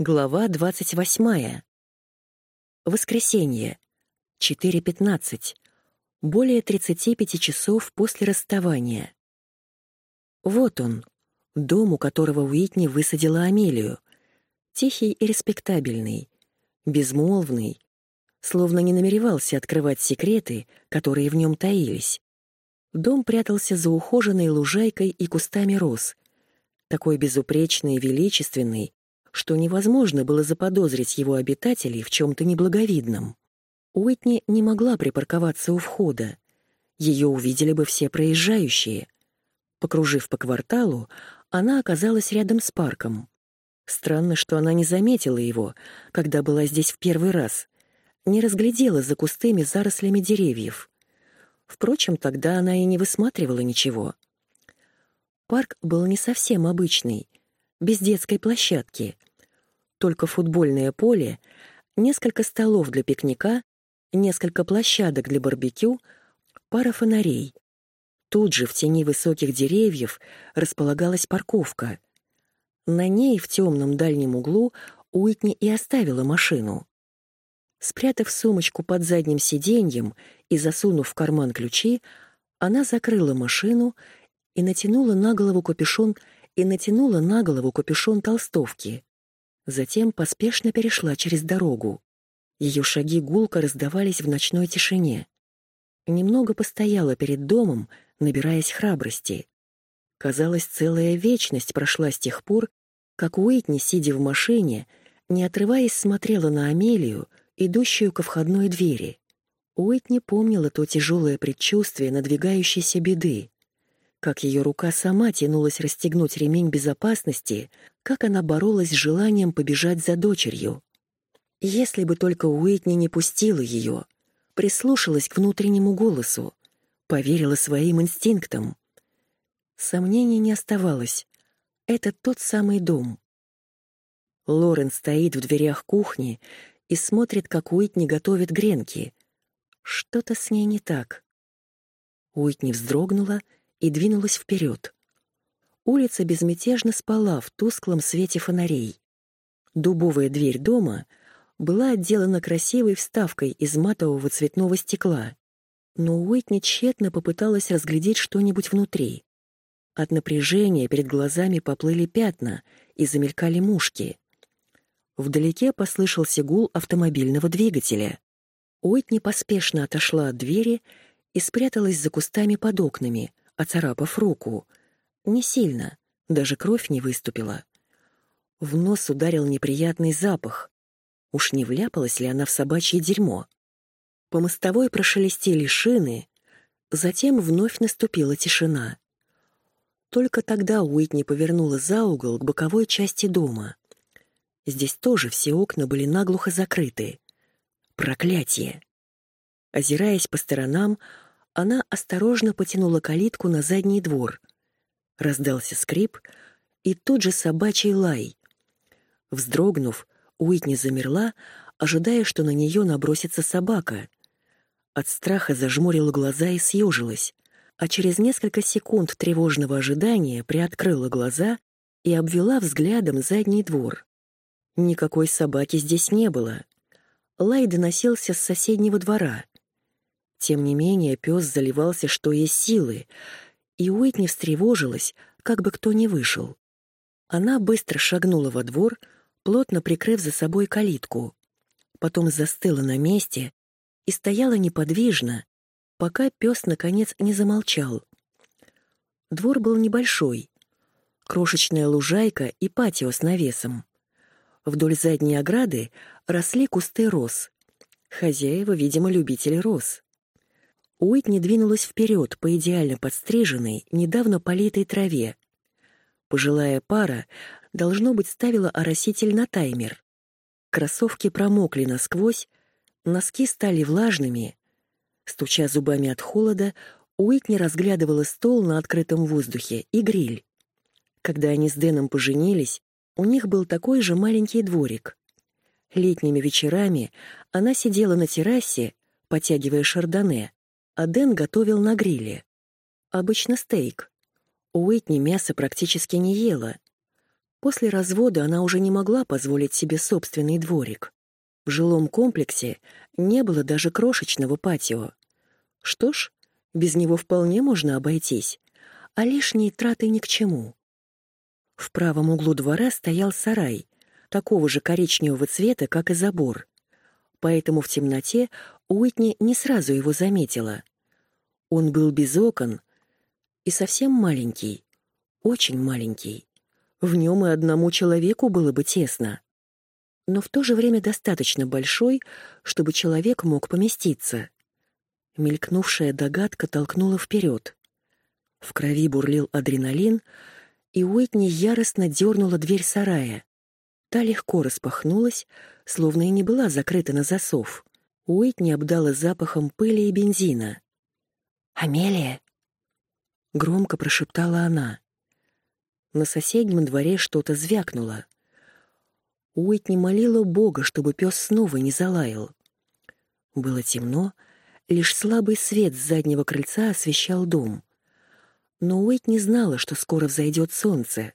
Глава 28. Воскресенье. 4.15. Более 35 часов после расставания. Вот он, дом, у которого Уитни высадила Амелию. Тихий и респектабельный, безмолвный, словно не намеревался открывать секреты, которые в нем таились. Дом прятался за ухоженной лужайкой и кустами роз, такой безупречный и величественный, что невозможно было заподозрить его обитателей в чем-то неблаговидном. Уитни не могла припарковаться у входа. Ее увидели бы все проезжающие. Покружив по кварталу, она оказалась рядом с парком. Странно, что она не заметила его, когда была здесь в первый раз, не разглядела за кустыми зарослями деревьев. Впрочем, тогда она и не высматривала ничего. Парк был не совсем обычный, без детской площадки. Только футбольное поле, несколько столов для пикника, несколько площадок для барбекю, пара фонарей. Тут же в тени высоких деревьев располагалась парковка. На ней в темном дальнем углу Уитни и оставила машину. Спрятав сумочку под задним сиденьем и засунув в карман ключи, она закрыла машину и натянула на голову капюшон и натянула на голову капюшон толстовки. Затем поспешно перешла через дорогу. Ее шаги гулко раздавались в ночной тишине. Немного постояла перед домом, набираясь храбрости. Казалось, целая вечность прошла с тех пор, как Уитни, сидя в машине, не отрываясь, смотрела на Амелию, идущую ко входной двери. Уитни помнила то тяжелое предчувствие надвигающейся беды, как ее рука сама тянулась расстегнуть ремень безопасности, как она боролась с желанием побежать за дочерью. Если бы только Уитни не пустила ее, прислушалась к внутреннему голосу, поверила своим инстинктам. Сомнений не оставалось. Это тот самый дом. Лорен стоит в дверях кухни и смотрит, как Уитни готовит гренки. Что-то с ней не так. Уитни вздрогнула и двинулась вперед. Улица безмятежно спала в тусклом свете фонарей. Дубовая дверь дома была отделана красивой вставкой из матового цветного стекла, но Уитни тщетно попыталась разглядеть что-нибудь внутри. От напряжения перед глазами поплыли пятна и замелькали мушки. Вдалеке послышался гул автомобильного двигателя. Уитни поспешно отошла от двери и спряталась за кустами под окнами, оцарапав руку. Не сильно, даже кровь не выступила. В нос ударил неприятный запах. Уж не вляпалась ли она в собачье дерьмо? По мостовой прошелестели шины, затем вновь наступила тишина. Только тогда Уитни повернула за угол к боковой части дома. Здесь тоже все окна были наглухо закрыты. Проклятие! Озираясь по сторонам, она осторожно потянула калитку на задний двор. Раздался скрип и тут же собачий лай. Вздрогнув, Уитни замерла, ожидая, что на нее набросится собака. От страха зажмурила глаза и съежилась, а через несколько секунд тревожного ожидания приоткрыла глаза и обвела взглядом задний двор. Никакой собаки здесь не было. Лай доносился с соседнего двора — тем не менее пес заливался что есть силы, и Уитни встревожилась, как бы кто ни вышел. Она быстро шагнула во двор, плотно прикрыв за собой калитку. Потом застыла на месте и стояла неподвижно, пока пес наконец не замолчал. Двор был небольшой. Крошечная лужайка и патио с навесом. Вдоль задней ограды росли кусты роз. Хозяева, видимо, любители роз. Уитни двинулась вперед по идеально подстриженной, недавно политой траве. Пожилая пара, должно быть, ставила ороситель на таймер. Кроссовки промокли насквозь, носки стали влажными. Стуча зубами от холода, Уитни разглядывала стол на открытом воздухе и гриль. Когда они с Дэном поженились, у них был такой же маленький дворик. Летними вечерами она сидела на террасе, потягивая шардоне, а Дэн готовил на гриле. Обычно стейк. Уитни мясо практически не ела. После развода она уже не могла позволить себе собственный дворик. В жилом комплексе не было даже крошечного патио. Что ж, без него вполне можно обойтись, а лишние траты ни к чему. В правом углу двора стоял сарай, такого же коричневого цвета, как и забор. Поэтому в темноте Уитни не сразу его заметила. Он был без окон и совсем маленький, очень маленький. В нем и одному человеку было бы тесно. Но в то же время достаточно большой, чтобы человек мог поместиться. Мелькнувшая догадка толкнула вперед. В крови бурлил адреналин, и Уитни яростно дернула дверь сарая. Та легко распахнулась, словно и не была закрыта на засов. Уитни обдала запахом пыли и бензина. «Амелия!» — громко прошептала она. На соседнем дворе что-то звякнуло. Уитни молила Бога, чтобы пес снова не залаял. Было темно, лишь слабый свет с заднего крыльца освещал дом. Но Уитни знала, что скоро взойдет солнце.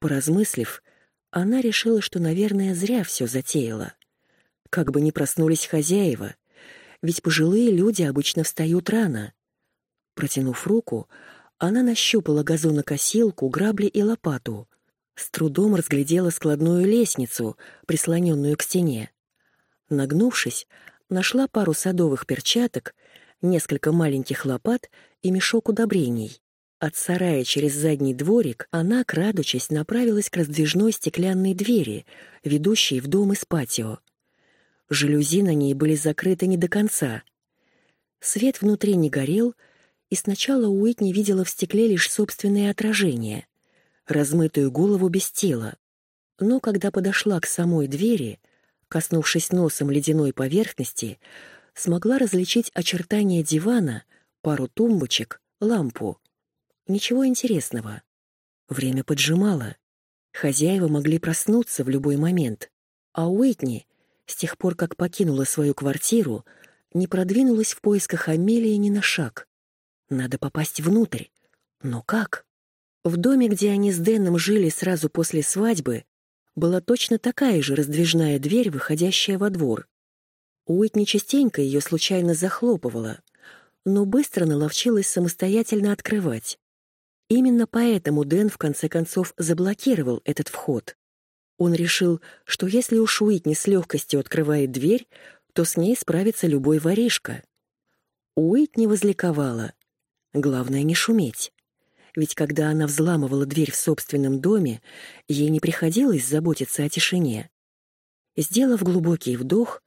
Поразмыслив, она решила, что, наверное, зря все затеяла. Как бы ни проснулись хозяева, ведь пожилые люди обычно встают рано. Протянув руку, она нащупала газонокосилку, грабли и лопату. С трудом разглядела складную лестницу, прислоненную к стене. Нагнувшись, нашла пару садовых перчаток, несколько маленьких лопат и мешок удобрений. От сарая через задний дворик она, крадучись, направилась к раздвижной стеклянной двери, ведущей в дом из патио. Жалюзи на ней были закрыты не до конца. Свет внутри не горел — и сначала Уитни видела в стекле лишь собственное отражение, размытую голову без тела. Но когда подошла к самой двери, коснувшись носом ледяной поверхности, смогла различить очертания дивана, пару тумбочек, лампу. Ничего интересного. Время поджимало. Хозяева могли проснуться в любой момент, а Уитни, с тех пор, как покинула свою квартиру, не продвинулась в поисках Амелии ни на шаг. Надо попасть внутрь. Но как? В доме, где они с Дэном жили сразу после свадьбы, была точно такая же раздвижная дверь, выходящая во двор. Уитни частенько ее случайно захлопывала, но быстро наловчилась самостоятельно открывать. Именно поэтому Дэн в конце концов заблокировал этот вход. Он решил, что если уж Уитни с легкостью открывает дверь, то с ней справится любой воришка. Уитни возликовала. Главное не шуметь. Ведь когда она взламывала дверь в собственном доме, ей не приходилось заботиться о тишине. Сделав глубокий вдох,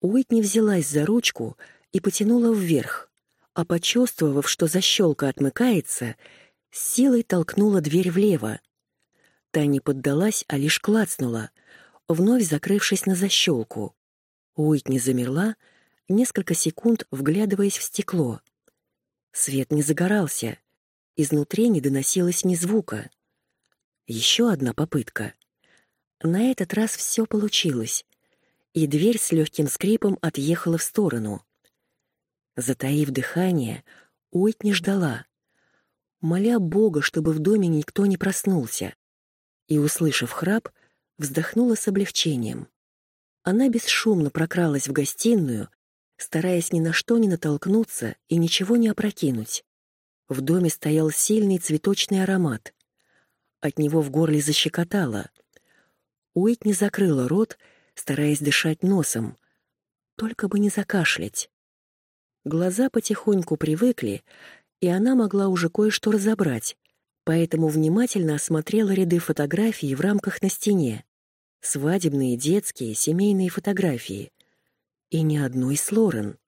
Уитни взялась за ручку и потянула вверх, а почувствовав, что защелка отмыкается, с силой толкнула дверь влево. Та не поддалась, а лишь клацнула, вновь закрывшись на защелку. Уитни замерла, несколько секунд вглядываясь в стекло — Свет не загорался. Изнутри не доносилось ни звука. Еще одна попытка. На этот раз все получилось, и дверь с легким скрипом отъехала в сторону. Затаив дыхание, Уитни ждала, моля Бога, чтобы в доме никто не проснулся. И, услышав храп, вздохнула с облегчением. Она бесшумно прокралась в гостиную стараясь ни на что не натолкнуться и ничего не опрокинуть. В доме стоял сильный цветочный аромат. От него в горле защекотало. Уитни закрыла рот, стараясь дышать носом. Только бы не закашлять. Глаза потихоньку привыкли, и она могла уже кое-что разобрать, поэтому внимательно осмотрела ряды фотографий в рамках на стене. Свадебные, детские, семейные фотографии. И ни одной с Лорен.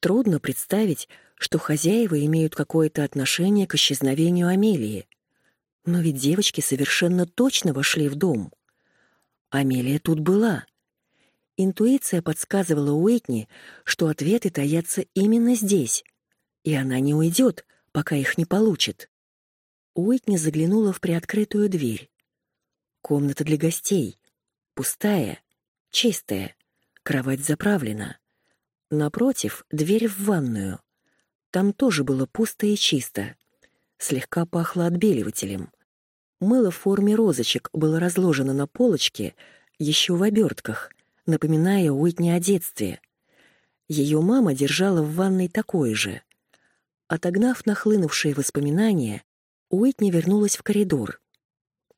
Трудно представить, что хозяева имеют какое-то отношение к исчезновению Амелии. Но ведь девочки совершенно точно вошли в дом. Амелия тут была. Интуиция подсказывала Уитни, что ответы таятся именно здесь, и она не уйдет, пока их не получит. Уитни заглянула в приоткрытую дверь. Комната для гостей. Пустая, чистая. Кровать заправлена. Напротив — дверь в ванную. Там тоже было пусто и чисто. Слегка пахло отбеливателем. Мыло в форме розочек было разложено на полочке еще в обертках, напоминая Уитни о детстве. Ее мама держала в ванной такое же. Отогнав нахлынувшие воспоминания, Уитни вернулась в коридор.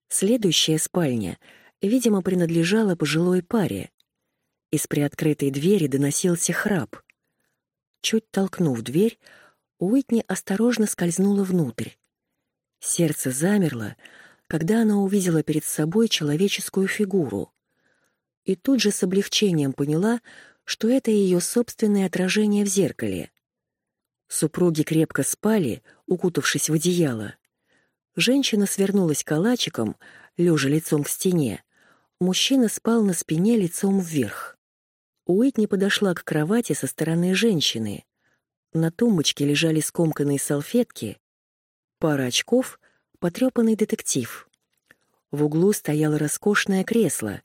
Следующая спальня, видимо, принадлежала пожилой паре. Из приоткрытой двери доносился храп. Чуть толкнув дверь, Уитни осторожно скользнула внутрь. Сердце замерло, когда она увидела перед собой человеческую фигуру. И тут же с облегчением поняла, что это ее собственное отражение в зеркале. Супруги крепко спали, укутавшись в одеяло. Женщина свернулась калачиком, лежа лицом к стене. Мужчина спал на спине лицом вверх. Уитни подошла к кровати со стороны женщины. На тумбочке лежали скомканные салфетки, пара очков, потрепанный детектив. В углу стояло роскошное кресло,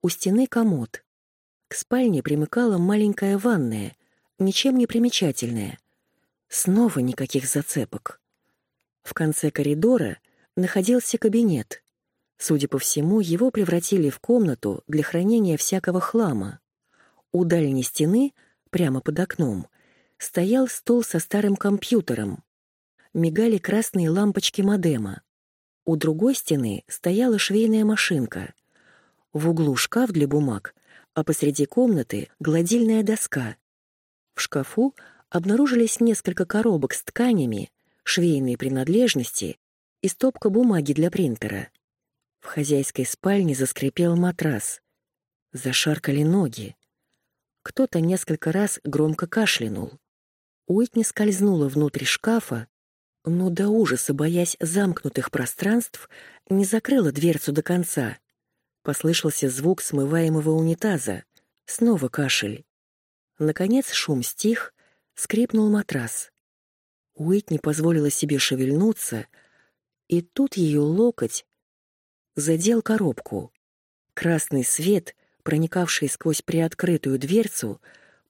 у стены комод. К спальне примыкала маленькая ванная, ничем не примечательная. Снова никаких зацепок. В конце коридора находился кабинет. Судя по всему, его превратили в комнату для хранения всякого хлама. У дальней стены, прямо под окном, стоял стол со старым компьютером. Мигали красные лампочки модема. У другой стены стояла швейная машинка. В углу шкаф для бумаг, а посреди комнаты — гладильная доска. В шкафу обнаружились несколько коробок с тканями, швейные принадлежности и стопка бумаги для принтера. В хозяйской спальне заскрипел матрас. Зашаркали ноги. Кто-то несколько раз громко кашлянул. Уитни скользнула внутрь шкафа, но до ужаса, боясь замкнутых пространств, не закрыла дверцу до конца. Послышался звук смываемого унитаза. Снова кашель. Наконец шум стих, скрипнул матрас. Уитни позволила себе шевельнуться, и тут ее локоть задел коробку. Красный свет проникавший сквозь приоткрытую дверцу,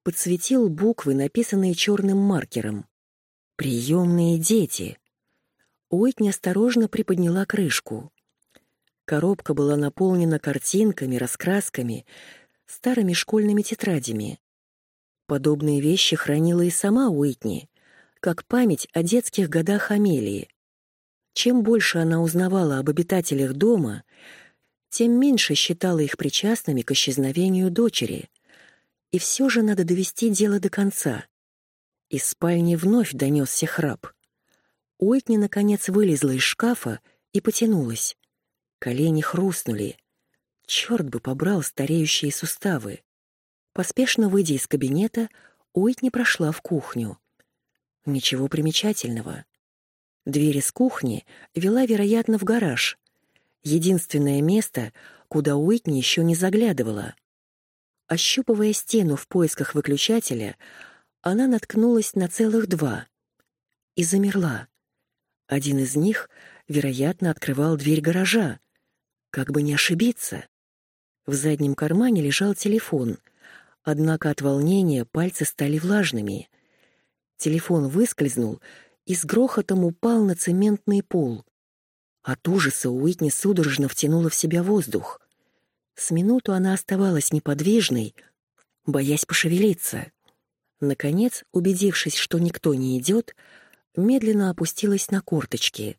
подсветил буквы, написанные черным маркером. «Приемные дети». Уитни осторожно приподняла крышку. Коробка была наполнена картинками, раскрасками, старыми школьными тетрадями. Подобные вещи хранила и сама Уитни, как память о детских годах Амелии. Чем больше она узнавала об обитателях дома, тем меньше считала их причастными к исчезновению дочери. И все же надо довести дело до конца. Из спальни вновь донесся храп. Уитни, наконец, вылезла из шкафа и потянулась. Колени хрустнули. Черт бы побрал стареющие суставы. Поспешно выйдя из кабинета, Уитни прошла в кухню. Ничего примечательного. Дверь из кухни вела, вероятно, в гараж, единственное место, куда Уитни еще не заглядывала. Ощупывая стену в поисках выключателя, она наткнулась на целых два и замерла. Один из них, вероятно, открывал дверь гаража. Как бы не ошибиться. В заднем кармане лежал телефон, однако от волнения пальцы стали влажными. Телефон выскользнул и с грохотом упал на цементный пол. От ужаса Уитни судорожно втянула в себя воздух. С минуту она оставалась неподвижной, боясь пошевелиться. Наконец, убедившись, что никто не идет, медленно опустилась на корточки.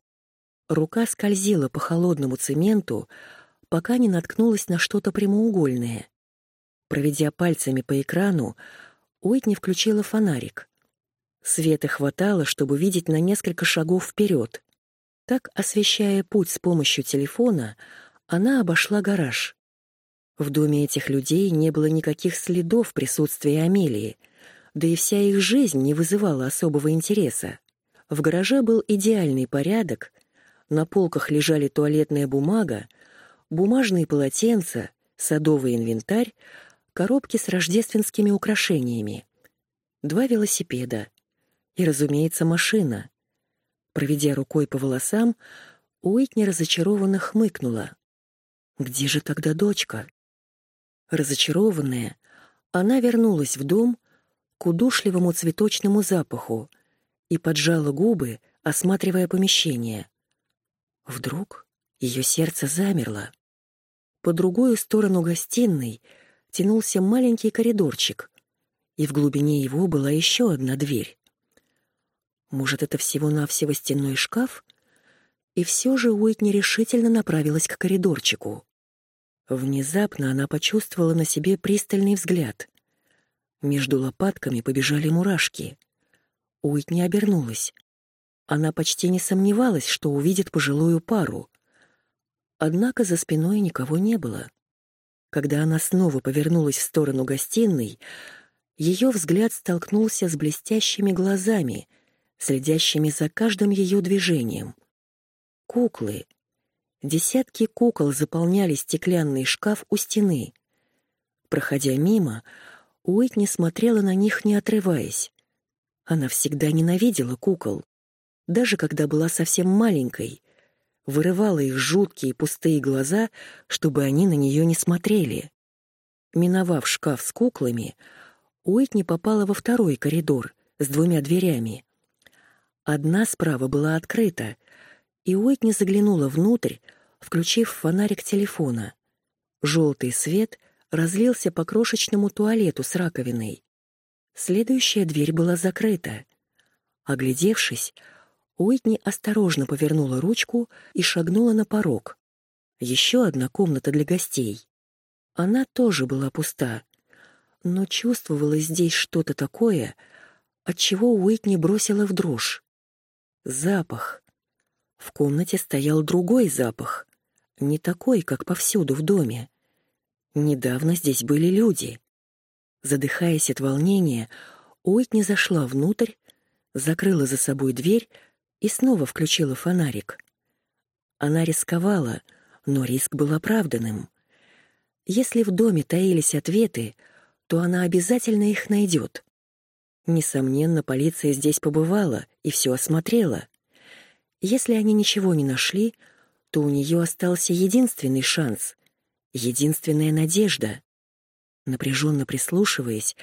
Рука скользила по холодному цементу, пока не наткнулась на что-то прямоугольное. Проведя пальцами по экрану, Уитни включила фонарик. Света хватало, чтобы видеть на несколько шагов вперед. Так, освещая путь с помощью телефона, она обошла гараж. В доме этих людей не было никаких следов присутствия Амелии, да и вся их жизнь не вызывала особого интереса. В гараже был идеальный порядок, на полках лежали туалетная бумага, бумажные полотенца, садовый инвентарь, коробки с рождественскими украшениями, два велосипеда и, разумеется, машина. Проведя рукой по волосам, Уитни разочарованно хмыкнула. «Где же тогда дочка?» Разочарованная, она вернулась в дом к удушливому цветочному запаху и поджала губы, осматривая помещение. Вдруг Ее сердце замерло. По другую сторону гостиной тянулся маленький коридорчик, и в глубине его была еще одна дверь. Может, это всего-навсего стенной шкаф? И все же Уитни решительно направилась к коридорчику. Внезапно она почувствовала на себе пристальный взгляд. Между лопатками побежали мурашки. Уитни обернулась. Она почти не сомневалась, что увидит пожилую пару. Однако за спиной никого не было. Когда она снова повернулась в сторону гостиной, ее взгляд столкнулся с блестящими глазами, следящими за каждым ее движением. Куклы. Десятки кукол заполняли стеклянный шкаф у стены. Проходя мимо, Уитни смотрела на них, не отрываясь. Она всегда ненавидела кукол. Даже когда была совсем маленькой, вырывала их жуткие пустые глаза, чтобы они на нее не смотрели. Миновав шкаф с куклами, Уитни попала во второй коридор с двумя дверями. Одна справа была открыта, и Уитни заглянула внутрь, включив фонарик телефона. Желтый свет разлился по крошечному туалету с раковиной. Следующая дверь была закрыта. Оглядевшись, Уитни осторожно повернула ручку и шагнула на порог. Еще одна комната для гостей. Она тоже была пуста, но чувствовалось здесь что-то такое, от чего Уитни бросила в дрожь. Запах. В комнате стоял другой запах, не такой, как повсюду в доме. Недавно здесь были люди. Задыхаясь от волнения, Уитни зашла внутрь, закрыла за собой дверь и снова включила фонарик. Она рисковала, но риск был оправданным. Если в доме таились ответы, то она обязательно их найдет. Несомненно, полиция здесь побывала и все осмотрела. Если они ничего не нашли, то у нее остался единственный шанс, единственная надежда. Напряженно прислушиваясь,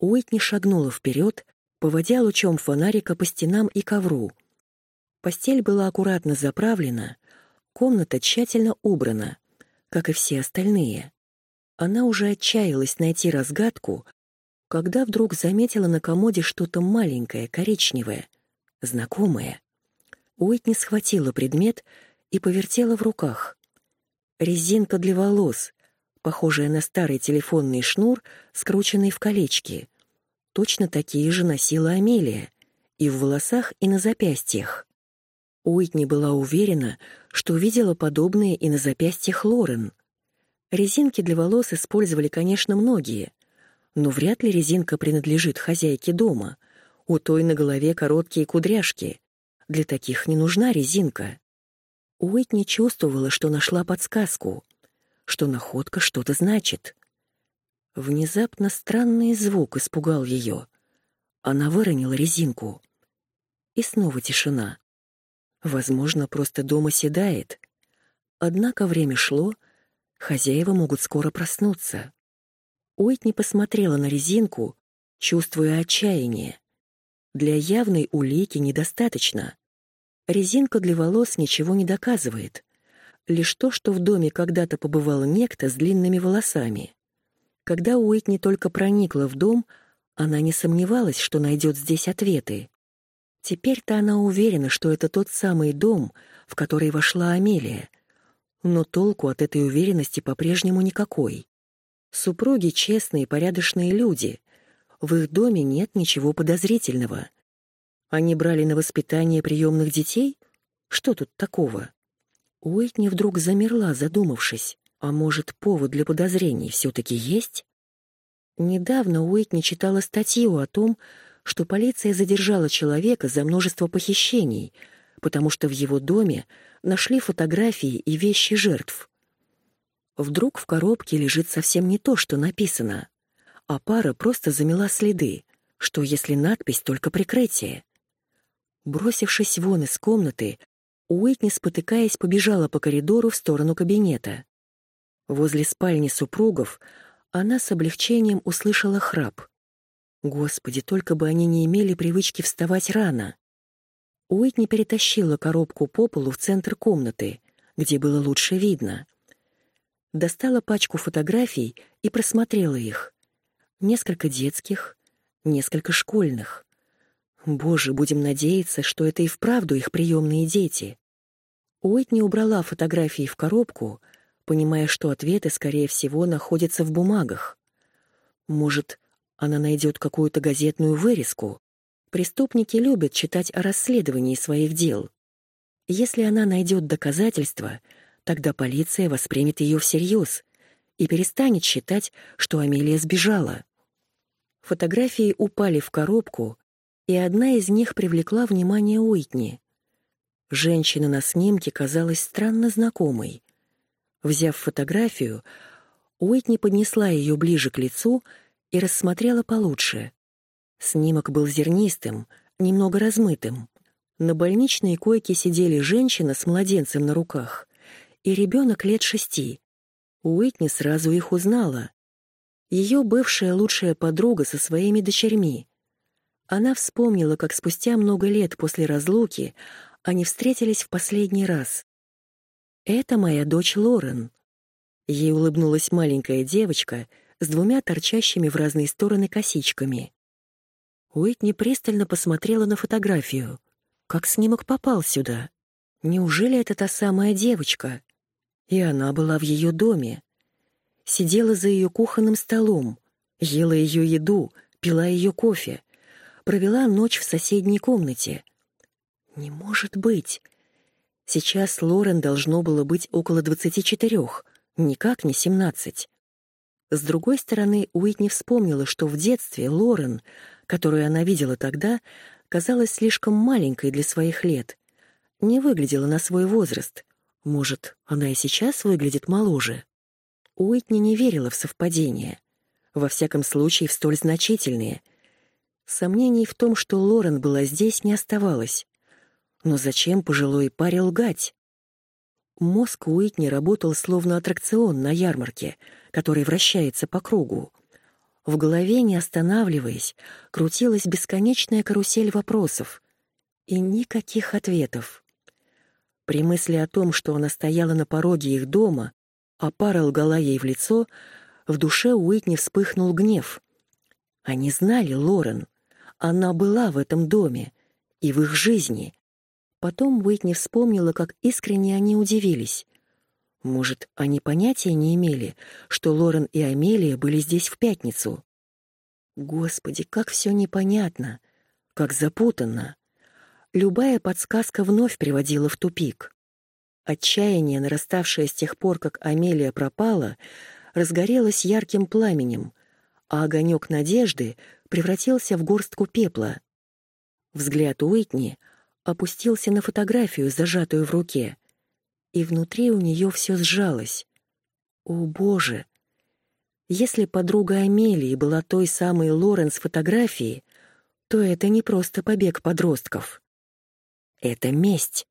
Уитни шагнула вперед, поводя лучом фонарика по стенам и ковру. Постель была аккуратно заправлена, комната тщательно убрана, как и все остальные. Она уже отчаялась найти разгадку, когда вдруг заметила на комоде что-то маленькое, коричневое, знакомое. Уитни схватила предмет и повертела в руках. Резинка для волос, похожая на старый телефонный шнур, скрученный в колечки. Точно такие же носила Амелия, и в волосах, и на запястьях. Уитни была уверена, что видела подобные и на запястьях Лорен. Резинки для волос использовали, конечно, многие, но вряд ли резинка принадлежит хозяйке дома. У той на голове короткие кудряшки, для таких не нужна резинка. Уитни чувствовала, что нашла подсказку, что находка что-то значит. Внезапно странный звук испугал ее. Она выронила резинку. И снова тишина. Возможно, просто дома седает. Однако время шло, хозяева могут скоро проснуться. Уитни посмотрела на резинку, чувствуя отчаяние. Для явной улики недостаточно. Резинка для волос ничего не доказывает. Лишь то, что в доме когда-то побывал некто с длинными волосами. Когда Уитни только проникла в дом, она не сомневалась, что найдет здесь ответы. Теперь-то она уверена, что это тот самый дом, в который вошла Амелия. Но толку от этой уверенности по-прежнему никакой. Супруги честные порядочные люди. В их доме нет ничего подозрительного. Они брали на воспитание приемных детей? Что тут такого? Уитни вдруг замерла, задумавшись. А может, повод для подозрений все-таки есть? Недавно Уитни читала статью о том, что полиция задержала человека за множество похищений, потому что в его доме нашли фотографии и вещи жертв. Вдруг в коробке лежит совсем не то, что написано, а пара просто замела следы, что если надпись только прикрытие. Бросившись вон из комнаты, Уитни, спотыкаясь, побежала по коридору в сторону кабинета. Возле спальни супругов она с облегчением услышала храп. Господи, только бы они не имели привычки вставать рано. Уитни перетащила коробку по полу в центр комнаты, где было лучше видно. Достала пачку фотографий и просмотрела их. Несколько детских, несколько школьных. Боже, будем надеяться, что это и вправду их приемные дети. Уитни убрала фотографии в коробку, понимая, что ответы, скорее всего, находятся в бумагах. Может, она найдет какую-то газетную вырезку. Преступники любят читать о расследовании своих дел. Если она найдет доказательства, тогда полиция воспримет ее всерьез и перестанет считать, что Амелия сбежала. Фотографии упали в коробку, и одна из них привлекла внимание Уитни. Женщина на снимке казалась странно знакомой. Взяв фотографию, Уитни поднесла ее ближе к лицу и рассмотрела получше. Снимок был зернистым, немного размытым. На больничной койке сидели женщина с младенцем на руках и ребенок лет шести. Уитни сразу их узнала. Ее бывшая лучшая подруга со своими дочерьми. Она вспомнила, как спустя много лет после разлуки они встретились в последний раз. «Это моя дочь Лорен». Ей улыбнулась маленькая девочка с двумя торчащими в разные стороны косичками. Уитни пристально посмотрела на фотографию. Как снимок попал сюда? Неужели это та самая девочка? И она была в ее доме. Сидела за ее кухонным столом, ела ее еду, пила ее кофе, провела ночь в соседней комнате. Не может быть. Сейчас Лорен должно было быть около двадцати четырех, никак не семнадцать. С другой стороны, Уитни вспомнила, что в детстве Лорен, которую она видела тогда, казалась слишком маленькой для своих лет. Не выглядела на свой возраст. Может, она и сейчас выглядит моложе. Уитни не верила в совпадения. Во всяком случае, в столь значительные — Сомнений в том, что Лорен была здесь, не оставалось. Но зачем пожилой паре лгать? Мозг Уитни работал словно аттракцион на ярмарке, который вращается по кругу. В голове, не останавливаясь, крутилась бесконечная карусель вопросов. И никаких ответов. При мысли о том, что она стояла на пороге их дома, а пара лгала ей в лицо, в душе Уитни вспыхнул гнев. Они знали Лорен. Она была в этом доме и в их жизни. Потом Уитни вспомнила, как искренне они удивились. Может, они понятия не имели, что Лорен и Амелия были здесь в пятницу? Господи, как все непонятно, как запутанно. Любая подсказка вновь приводила в тупик. Отчаяние, нараставшее с тех пор, как Амелия пропала, разгорелось ярким пламенем, а огонек надежды превратился в горстку пепла. Взгляд Уитни опустился на фотографию, зажатую в руке, и внутри у нее все сжалось. О, Боже! Если подруга Амелии была той самой Лорен с фотографии, то это не просто побег подростков. Это месть.